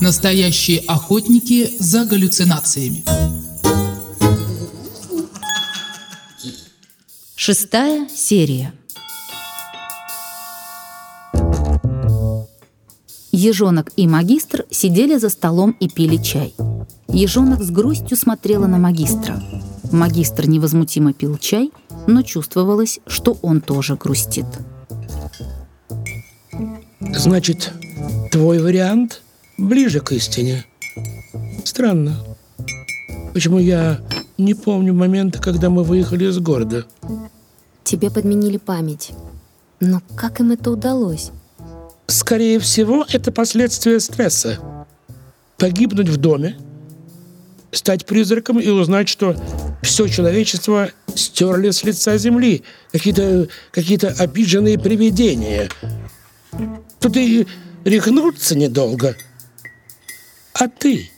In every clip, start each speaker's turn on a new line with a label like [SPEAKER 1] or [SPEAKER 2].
[SPEAKER 1] Настоящие охотники за галлюцинациями.
[SPEAKER 2] Шестая серия. Ежонок и магистр сидели за столом и пили чай. Ежонок с грустью смотрела на магистра. Магистр невозмутимо пил чай, но чувствовалось, что он тоже грустит.
[SPEAKER 3] Значит, твой вариант ближе к истине. Странно. Почему я не помню момента, когда мы выехали из города?
[SPEAKER 4] Тебе подменили память. Но как им это удалось?
[SPEAKER 3] Скорее всего, это последствия стресса. Погибнуть в доме, стать призраком и узнать, что все человечество стерли с лица земли. Какие-то какие обиженные привидения. Тут и рехнуться недолго. А ты?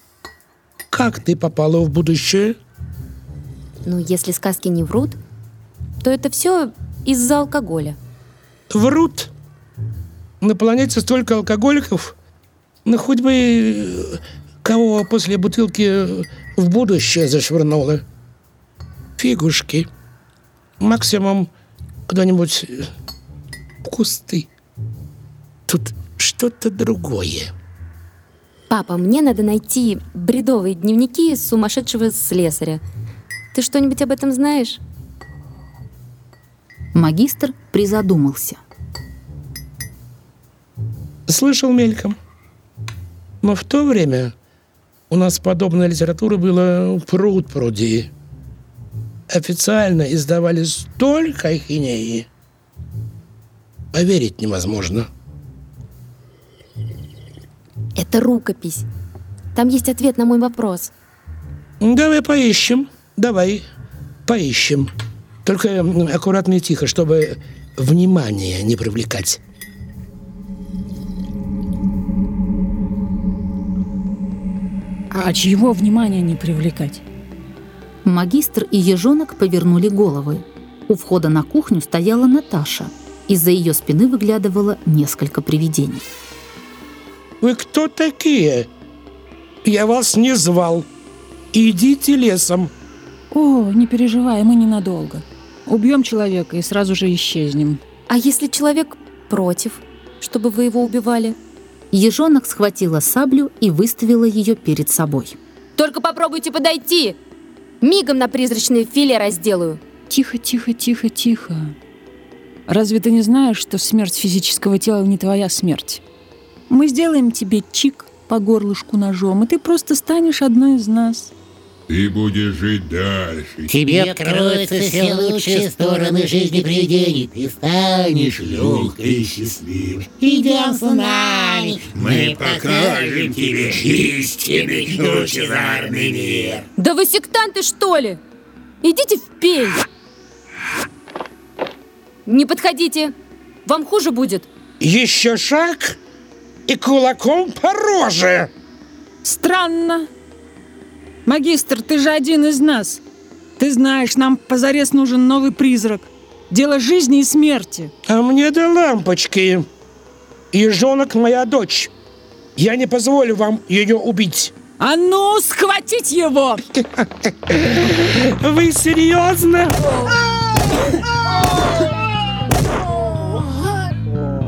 [SPEAKER 3] Как ты попала в будущее?
[SPEAKER 4] Ну, если сказки не врут, то это все из-за алкоголя.
[SPEAKER 3] Врут? На планете столько алкоголиков, ну хоть бы э, кого после бутылки в будущее зашвырнуло. Фигушки. Максимум куда-нибудь э, в кусты. Тут что-то другое.
[SPEAKER 4] Папа, мне надо найти бредовые дневники сумасшедшего слесаря. Ты что-нибудь об этом знаешь?
[SPEAKER 2] Магистр призадумался.
[SPEAKER 3] Слышал мельком. Но в то время у нас подобная литература была пруд пруди. Официально издавали столько ахинеи. Поверить невозможно.
[SPEAKER 4] Это рукопись. Там есть ответ на мой вопрос.
[SPEAKER 3] Давай поищем. Давай поищем. Только аккуратно и тихо, чтобы внимание не привлекать.
[SPEAKER 5] А чьего внимания не привлекать?
[SPEAKER 2] Магистр и ежонок повернули головы. У входа на кухню стояла Наташа. Из-за ее спины выглядывало несколько привидений.
[SPEAKER 3] «Вы кто такие? Я вас не звал. Идите лесом».
[SPEAKER 5] «О, не переживай, мы ненадолго. Убьем человека и сразу же исчезнем».
[SPEAKER 4] «А если человек против, чтобы вы его убивали?»
[SPEAKER 2] Ежонок схватила саблю и выставила ее перед собой.
[SPEAKER 4] «Только попробуйте подойти! Мигом на призрачное филе разделаю!»
[SPEAKER 5] «Тихо, тихо, тихо, тихо. Разве ты не знаешь, что смерть физического тела не твоя смерть? Мы сделаем тебе чик по горлышку ножом, и ты просто станешь одной из нас».
[SPEAKER 6] Ты будешь жить дальше.
[SPEAKER 7] Тебе откроются все лучшие стороны жизни привидений. Ты станешь легкой и счастливой. Идем с нами.
[SPEAKER 6] Мы покажем тебе истинный лучезарный мир.
[SPEAKER 4] Да вы сектанты, что ли? Идите в пень. Не подходите. Вам хуже будет.
[SPEAKER 3] Еще шаг и кулаком по роже.
[SPEAKER 5] Странно. Магистр, ты же один из нас. Ты знаешь, нам позарез нужен новый призрак. Дело жизни и смерти.
[SPEAKER 3] А мне до лампочки. Ежонок моя дочь. Я не позволю вам ее убить.
[SPEAKER 5] А ну, схватить его!
[SPEAKER 3] Вы серьезно?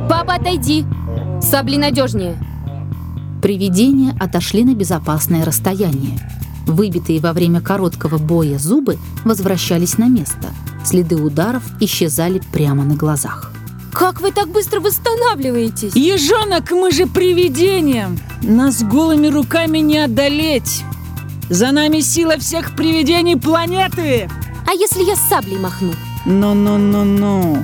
[SPEAKER 4] Папа, отойди. Сабли надежнее.
[SPEAKER 2] Привидения отошли на безопасное расстояние. Выбитые во время короткого боя зубы возвращались на место. Следы ударов исчезали прямо на глазах.
[SPEAKER 4] Как вы так быстро восстанавливаетесь?
[SPEAKER 5] Ежонок, мы же привидения! Нас голыми руками не одолеть! За нами сила всех привидений планеты!
[SPEAKER 4] А если я с саблей махну?
[SPEAKER 5] Ну-ну-ну-ну.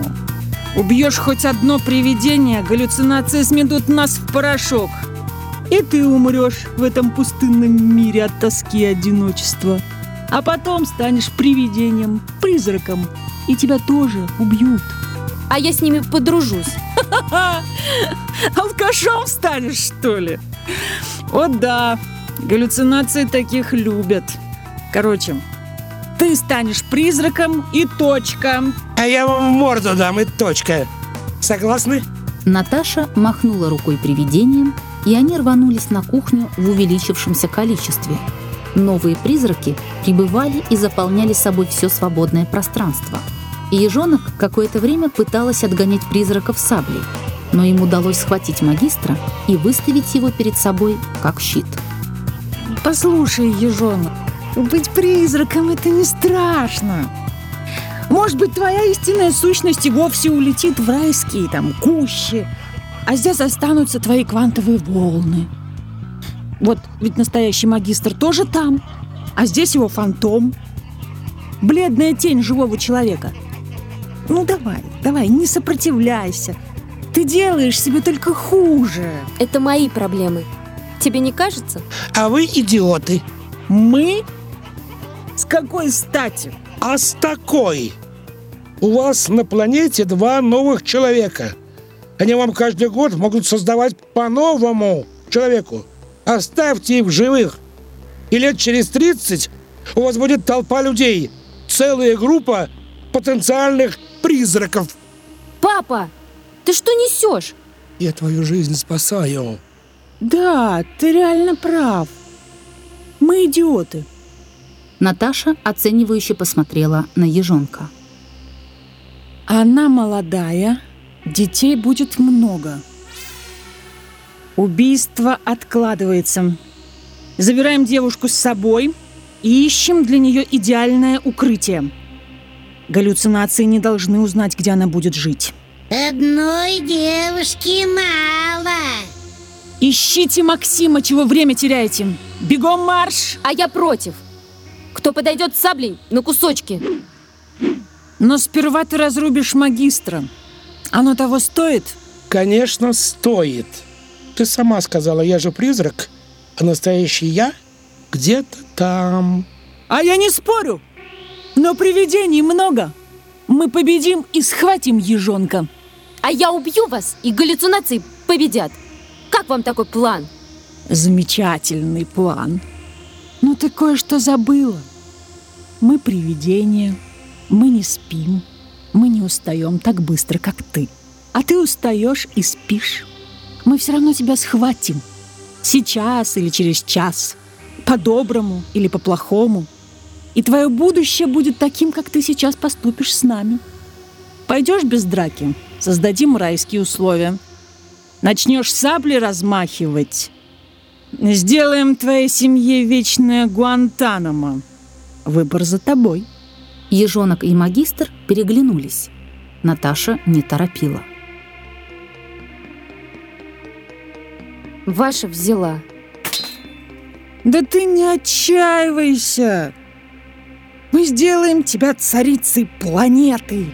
[SPEAKER 5] Убьешь хоть одно привидение, галлюцинации сметут нас в порошок. И ты умрешь в этом пустынном мире от тоски и одиночества. А потом станешь привидением, призраком, и тебя тоже убьют.
[SPEAKER 4] А я с ними подружусь.
[SPEAKER 5] Алкашом станешь, что ли? О да, галлюцинации таких любят. Короче, ты станешь призраком и точка.
[SPEAKER 3] А я вам в морду дам и точка. Согласны?
[SPEAKER 2] Наташа махнула рукой привидением, и они рванулись на кухню в увеличившемся количестве. Новые призраки прибывали и заполняли собой все свободное пространство. Ежонок какое-то время пыталась отгонять призраков саблей, но им удалось схватить магистра и выставить его перед собой как щит.
[SPEAKER 5] Послушай, ежонок, быть призраком — это не страшно. Может быть, твоя истинная сущность и вовсе улетит в райские там кущи, а здесь останутся твои квантовые волны. Вот ведь настоящий магистр тоже там, а здесь его фантом. Бледная тень живого человека. Ну давай, давай, не сопротивляйся. Ты делаешь себе только хуже.
[SPEAKER 4] Это мои проблемы. Тебе не кажется?
[SPEAKER 3] А вы идиоты.
[SPEAKER 5] Мы? Какой стати?
[SPEAKER 3] А с такой. У вас на планете два новых человека. Они вам каждый год могут создавать по новому человеку. Оставьте их в живых. И лет через 30 у вас будет толпа людей. Целая группа потенциальных призраков.
[SPEAKER 4] Папа, ты что несешь?
[SPEAKER 3] Я твою жизнь спасаю.
[SPEAKER 5] Да, ты реально прав. Мы идиоты.
[SPEAKER 2] Наташа оценивающе посмотрела на ежонка.
[SPEAKER 5] Она молодая, детей будет много. Убийство откладывается. Забираем девушку с собой и ищем для нее идеальное укрытие. Галлюцинации не должны узнать, где она будет жить.
[SPEAKER 7] Одной девушки мало.
[SPEAKER 5] Ищите Максима, чего время теряете. Бегом марш!
[SPEAKER 4] А я против. Кто подойдет с саблей на кусочки?
[SPEAKER 5] Но сперва ты разрубишь магистра. Оно того стоит?
[SPEAKER 3] Конечно, стоит. Ты сама сказала, я же призрак, а настоящий я где-то там.
[SPEAKER 5] А я не спорю. Но привидений много. Мы победим и схватим ежонка.
[SPEAKER 4] А я убью вас, и галлюцинации победят. Как вам такой план?
[SPEAKER 5] Замечательный план. Но ты кое-что забыла. Мы привидения, мы не спим, мы не устаем так быстро, как ты. А ты устаешь и спишь. Мы все равно тебя схватим. Сейчас или через час. По-доброму или по-плохому. И твое будущее будет таким, как ты сейчас поступишь с нами. Пойдешь без драки, создадим райские условия. Начнешь сабли размахивать. Сделаем твоей семье вечное Гуантанамо. Выбор за тобой.
[SPEAKER 2] Ежонок и магистр переглянулись. Наташа не торопила.
[SPEAKER 4] Ваша взяла.
[SPEAKER 5] Да ты не отчаивайся. Мы сделаем тебя царицей планеты.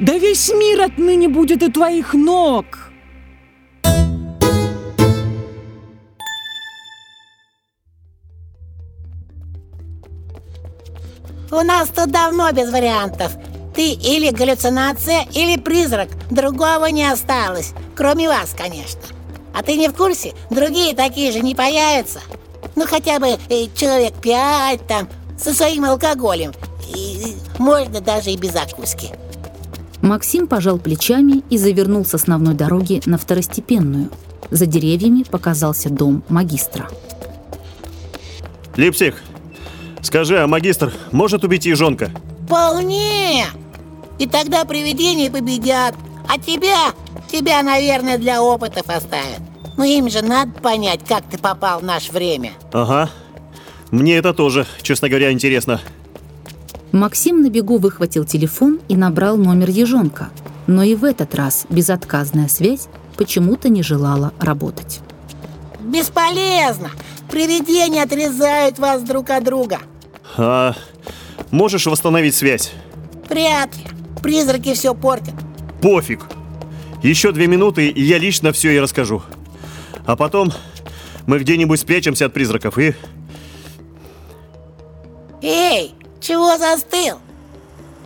[SPEAKER 5] Да весь мир отныне будет у твоих ног.
[SPEAKER 7] У нас тут давно без вариантов. Ты или галлюцинация, или призрак. Другого не осталось. Кроме вас, конечно. А ты не в курсе? Другие такие же не появятся. Ну, хотя бы э, человек пять там, со своим алкоголем. И, и можно даже и без закуски.
[SPEAKER 2] Максим пожал плечами и завернул с основной дороги на второстепенную. За деревьями показался дом магистра.
[SPEAKER 8] Липсих, скажи, а магистр может убить ежонка?
[SPEAKER 7] Вполне! И тогда привидения победят. А тебя, тебя, наверное, для опытов оставят. Но им же надо понять, как ты попал в наше время.
[SPEAKER 8] Ага. Мне это тоже, честно говоря, интересно.
[SPEAKER 2] Максим на бегу выхватил телефон и набрал номер ежонка. Но и в этот раз безотказная связь почему-то не желала работать.
[SPEAKER 7] Бесполезно! Привидения отрезают вас друг от друга.
[SPEAKER 8] А можешь восстановить связь?
[SPEAKER 7] Вряд ли. Призраки все портят.
[SPEAKER 8] Пофиг. Еще две минуты, и я лично все и расскажу. А потом мы где-нибудь спрячемся от призраков и...
[SPEAKER 7] Эй, чего застыл?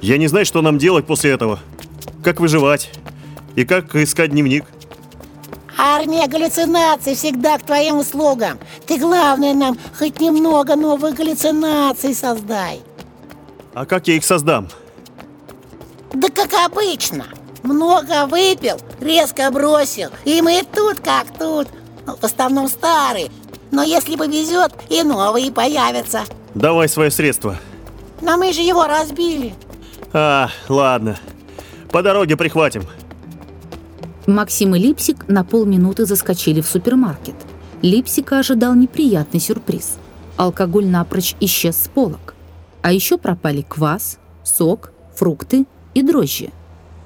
[SPEAKER 8] Я не знаю, что нам делать после этого. Как выживать. И как искать дневник.
[SPEAKER 7] Армия галлюцинаций всегда к твоим услугам. Ты, главное, нам хоть немного новых галлюцинаций создай.
[SPEAKER 8] А как я их создам?
[SPEAKER 7] Да как обычно. Много выпил, резко бросил. И мы тут как тут. Ну, в основном старые. Но если повезет, и новые появятся.
[SPEAKER 8] Давай свое средство.
[SPEAKER 7] Но мы же его разбили.
[SPEAKER 8] А, ладно. По дороге прихватим.
[SPEAKER 2] Максим и Липсик на полминуты заскочили в супермаркет. Липсика ожидал неприятный сюрприз. Алкоголь напрочь исчез с полок. А еще пропали квас, сок, фрукты и дрожжи.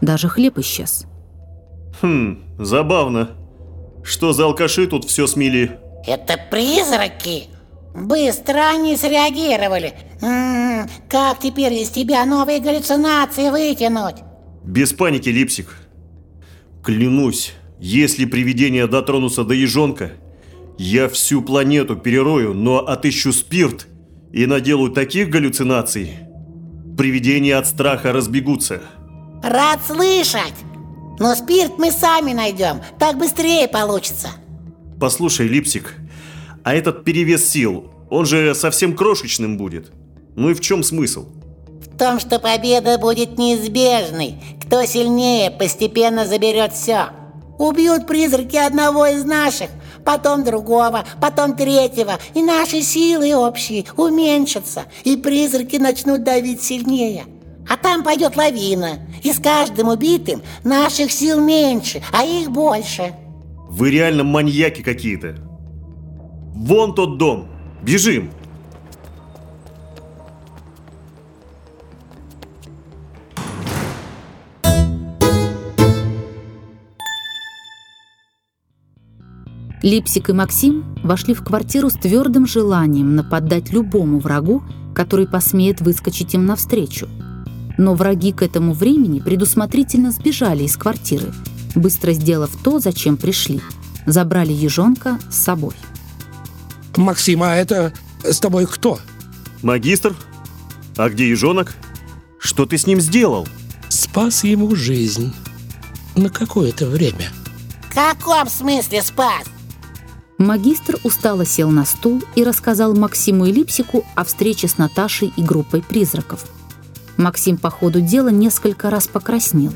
[SPEAKER 2] Даже хлеб исчез.
[SPEAKER 8] Хм, забавно. Что за алкаши тут все смели?
[SPEAKER 7] Это призраки. Быстро они среагировали. М-м, как теперь из тебя новые галлюцинации вытянуть?
[SPEAKER 8] Без паники, Липсик. Клянусь, если привидения дотронутся до ежонка, я всю планету перерою, но отыщу спирт и наделаю таких галлюцинаций. Привидения от страха разбегутся.
[SPEAKER 7] Рад слышать. Но спирт мы сами найдем. Так быстрее получится.
[SPEAKER 8] Послушай, Липсик, а этот перевес сил, он же совсем крошечным будет. Ну и в чем смысл?
[SPEAKER 7] В том, что победа будет неизбежной. Кто сильнее, постепенно заберет все. Убьют призраки одного из наших, потом другого, потом третьего, и наши силы общие уменьшатся, и призраки начнут давить сильнее. А там пойдет лавина, и с каждым убитым наших сил меньше, а их больше.
[SPEAKER 8] Вы реально маньяки какие-то. Вон тот дом. Бежим.
[SPEAKER 2] Липсик и Максим вошли в квартиру с твердым желанием нападать любому врагу, который посмеет выскочить им навстречу. Но враги к этому времени предусмотрительно сбежали из квартиры, быстро сделав то, зачем пришли. Забрали ежонка с собой.
[SPEAKER 3] Максим, а это с тобой кто?
[SPEAKER 8] Магистр? А где ежонок? Что ты с ним сделал?
[SPEAKER 3] Спас ему жизнь. На какое-то время.
[SPEAKER 7] В каком смысле спас?
[SPEAKER 2] Магистр устало сел на стул и рассказал Максиму и Липсику о встрече с Наташей и группой призраков. Максим по ходу дела несколько раз покраснел.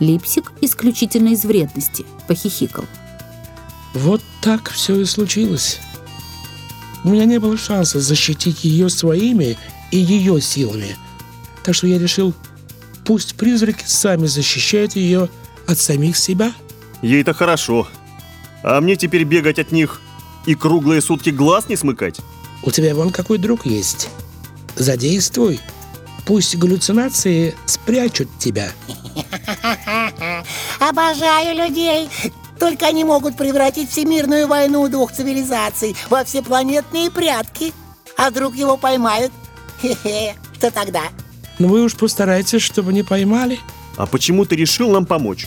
[SPEAKER 2] Липсик исключительно из вредности похихикал.
[SPEAKER 3] Вот так все и случилось. У меня не было шанса защитить ее своими и ее силами. Так что я решил, пусть призраки сами защищают ее от самих себя.
[SPEAKER 8] Ей-то хорошо. А мне теперь бегать от них и круглые сутки глаз не смыкать?
[SPEAKER 3] У тебя вон какой друг есть. Задействуй. Пусть галлюцинации спрячут тебя.
[SPEAKER 7] Обожаю людей. Только они могут превратить всемирную войну двух цивилизаций во всепланетные прятки. А вдруг его поймают? Хе-хе, что тогда?
[SPEAKER 3] Но вы уж постарайтесь, чтобы не поймали.
[SPEAKER 8] А почему ты решил нам помочь?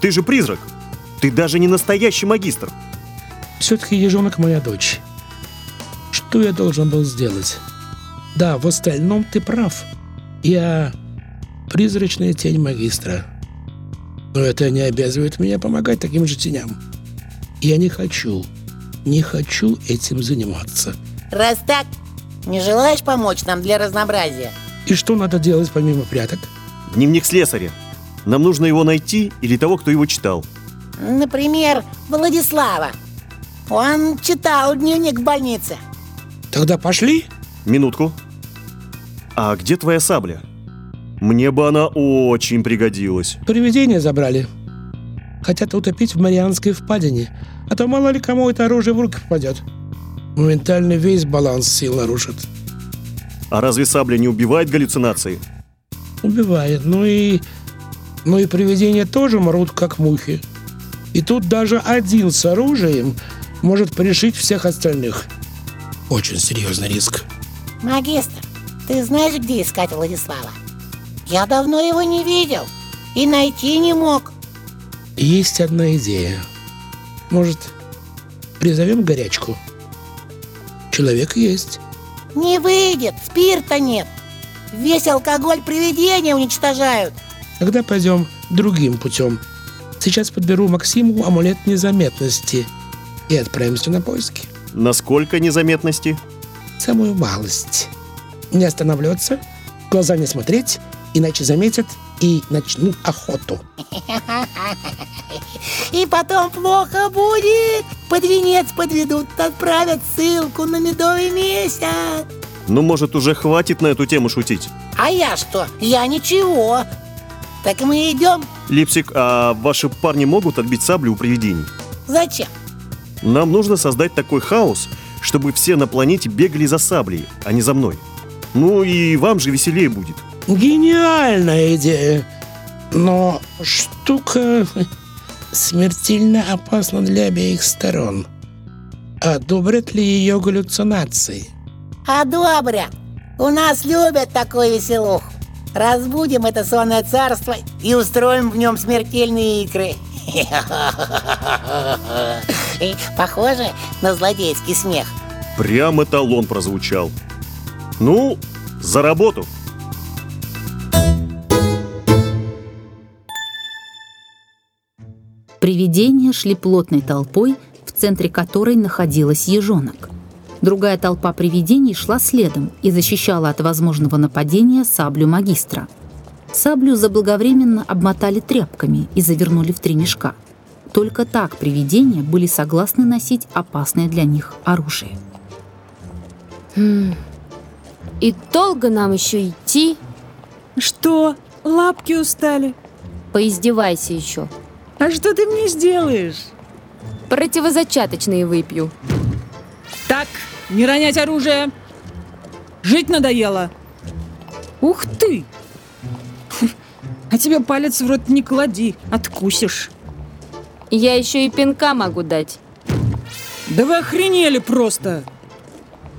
[SPEAKER 8] Ты же призрак. Ты даже не настоящий магистр.
[SPEAKER 3] Все-таки ежонок моя дочь. Что я должен был сделать? Да, в остальном ты прав. Я призрачная тень магистра. Но это не обязывает меня помогать таким же теням. Я не хочу, не хочу этим заниматься.
[SPEAKER 7] Раз так, не желаешь помочь нам для разнообразия?
[SPEAKER 3] И что надо делать помимо пряток?
[SPEAKER 8] Дневник слесаря. Нам нужно его найти или того, кто его читал.
[SPEAKER 7] Например, Владислава. Он читал дневник в больнице.
[SPEAKER 3] Тогда пошли.
[SPEAKER 8] Минутку. А где твоя сабля? Мне бы она очень пригодилась.
[SPEAKER 3] Привидения забрали. Хотят утопить в Марианской впадине. А то мало ли кому это оружие в руки попадет. Моментально весь баланс сил нарушит.
[SPEAKER 8] А разве сабля не убивает галлюцинации?
[SPEAKER 3] Убивает. Ну и... Ну и привидения тоже мрут, как мухи. И тут даже один с оружием может порешить всех остальных. Очень серьезный риск.
[SPEAKER 7] Магистр, ты знаешь, где искать Владислава? Я давно его не видел и найти не мог.
[SPEAKER 3] Есть одна идея. Может, призовем горячку? Человек есть.
[SPEAKER 7] Не выйдет, спирта нет. Весь алкоголь привидения уничтожают.
[SPEAKER 3] Тогда пойдем другим путем. Сейчас подберу Максиму амулет незаметности и отправимся на поиски.
[SPEAKER 8] Насколько незаметности?
[SPEAKER 3] Самую малость. Не останавливаться, глаза не смотреть, иначе заметят и начнут охоту.
[SPEAKER 7] И потом плохо будет. под венец подведут, отправят ссылку на медовый месяц.
[SPEAKER 8] Ну, может, уже хватит на эту тему шутить?
[SPEAKER 7] А я что? Я ничего. Так мы идем?
[SPEAKER 8] Липсик, а ваши парни могут отбить саблю у привидений?
[SPEAKER 7] Зачем?
[SPEAKER 8] Нам нужно создать такой хаос, чтобы все на планете бегали за саблей, а не за мной. Ну и вам же веселее будет.
[SPEAKER 3] Гениальная идея. Но штука смертельно опасна для обеих сторон. Одобрят ли ее галлюцинации?
[SPEAKER 7] Одобрят. У нас любят такую веселуху. Разбудим это сонное царство и устроим в нем смертельные игры. Похоже на злодейский смех.
[SPEAKER 8] Прям эталон прозвучал. Ну, за работу!
[SPEAKER 2] Привидения шли плотной толпой, в центре которой находилась ежонок. Другая толпа привидений шла следом и защищала от возможного нападения саблю магистра. Саблю заблаговременно обмотали тряпками и завернули в три мешка. Только так привидения были согласны носить опасное для них оружие.
[SPEAKER 4] И долго нам еще идти?
[SPEAKER 5] Что, лапки устали?
[SPEAKER 4] Поиздевайся еще.
[SPEAKER 5] А что ты мне сделаешь?
[SPEAKER 4] Противозачаточные выпью.
[SPEAKER 5] Так, не ронять оружие. Жить надоело. Ух ты! А тебе палец в рот не клади, откусишь.
[SPEAKER 4] Я еще и пинка могу дать.
[SPEAKER 5] Да вы охренели просто!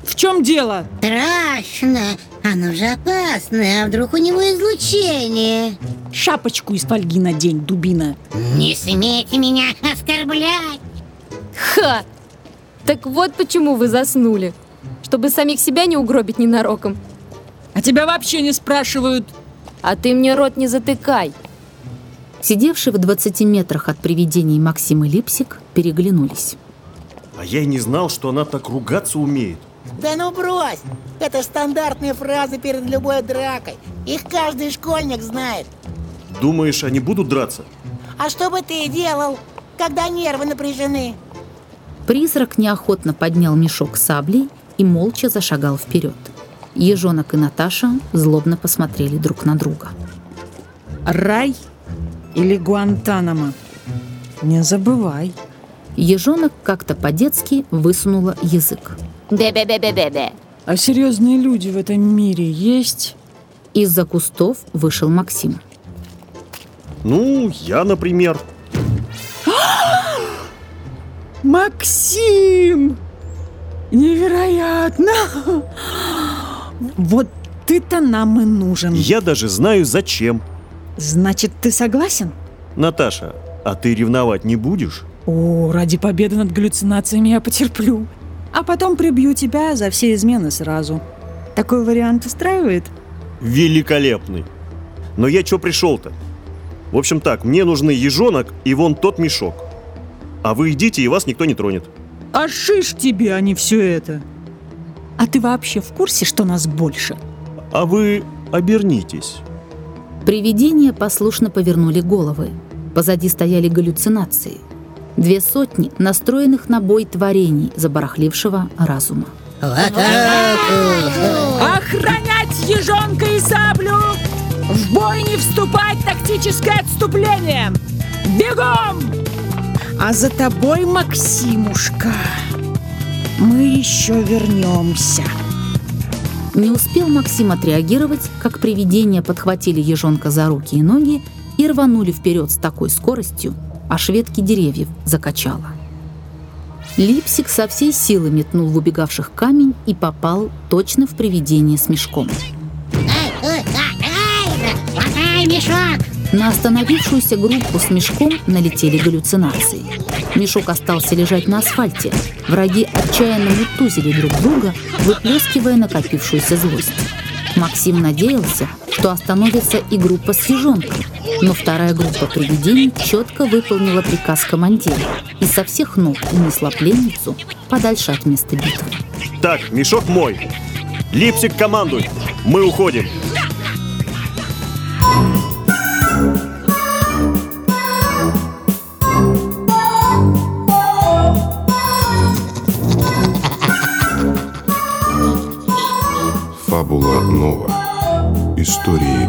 [SPEAKER 5] В чем дело?
[SPEAKER 9] Страшно. Оно же опасное. А вдруг у него излучение?
[SPEAKER 5] Шапочку из фольги надень, дубина.
[SPEAKER 9] Не смейте меня оскорблять.
[SPEAKER 4] Ха! Так вот почему вы заснули. Чтобы самих себя не угробить ненароком.
[SPEAKER 5] А тебя вообще не спрашивают.
[SPEAKER 4] А ты мне рот не затыкай.
[SPEAKER 2] Сидевшие в 20 метрах от привидений Максим и Липсик переглянулись.
[SPEAKER 8] А я и не знал, что она так ругаться умеет.
[SPEAKER 7] Да ну брось! Это стандартные фразы перед любой дракой. Их каждый школьник знает.
[SPEAKER 8] Думаешь, они будут драться?
[SPEAKER 7] А что бы ты делал, когда нервы напряжены?
[SPEAKER 2] Призрак неохотно поднял мешок саблей и молча зашагал вперед. Ежонок и Наташа злобно посмотрели друг на друга.
[SPEAKER 5] Рай или Гуантанамо? Не забывай.
[SPEAKER 2] Ежонок как-то по-детски высунула язык.
[SPEAKER 4] Бе-бе-бе-бе-бе-бе.
[SPEAKER 5] А серьезные люди в этом мире есть?
[SPEAKER 2] Из-за кустов вышел Максим.
[SPEAKER 8] Ну, я, например.
[SPEAKER 5] Максим! Невероятно! Вот ты-то нам и нужен.
[SPEAKER 8] Я даже знаю, зачем.
[SPEAKER 5] Значит, ты согласен?
[SPEAKER 8] Наташа, а ты ревновать не будешь?
[SPEAKER 5] О, ради победы над галлюцинациями я потерплю. А потом прибью тебя за все измены сразу. Такой вариант устраивает?
[SPEAKER 8] Великолепный. Но я чё пришел-то? В общем так, мне нужны ежонок и вон тот мешок. А вы идите, и вас никто не тронет.
[SPEAKER 5] А шиш тебе, а не все это. А ты вообще в курсе, что нас больше?
[SPEAKER 8] А вы обернитесь.
[SPEAKER 2] Привидения послушно повернули головы. Позади стояли галлюцинации. Две сотни настроенных на бой творений забарахлившего разума.
[SPEAKER 9] В атаку!
[SPEAKER 5] Охранять ежонка и саблю! В бой не вступать тактическое отступление! Бегом! А за тобой, Максимушка, мы еще вернемся.
[SPEAKER 2] Не успел Максим отреагировать, как привидения подхватили ежонка за руки и ноги и рванули вперед с такой скоростью, аж ветки деревьев закачало. Липсик со всей силы метнул в убегавших камень и попал точно в привидение с мешком.
[SPEAKER 9] Ой, ай, ай, хватай мешок!
[SPEAKER 2] На остановившуюся группу с мешком налетели галлюцинации. Мешок остался лежать на асфальте. Враги отчаянно мутузили друг друга, выплескивая накопившуюся злость. Максим надеялся, что остановится и группа с ежонком, но вторая группа привидений четко выполнила приказ командира и со всех ног унесла пленницу подальше от места битвы.
[SPEAKER 8] Так, мешок мой. Липсик командуй. Мы уходим.
[SPEAKER 6] History.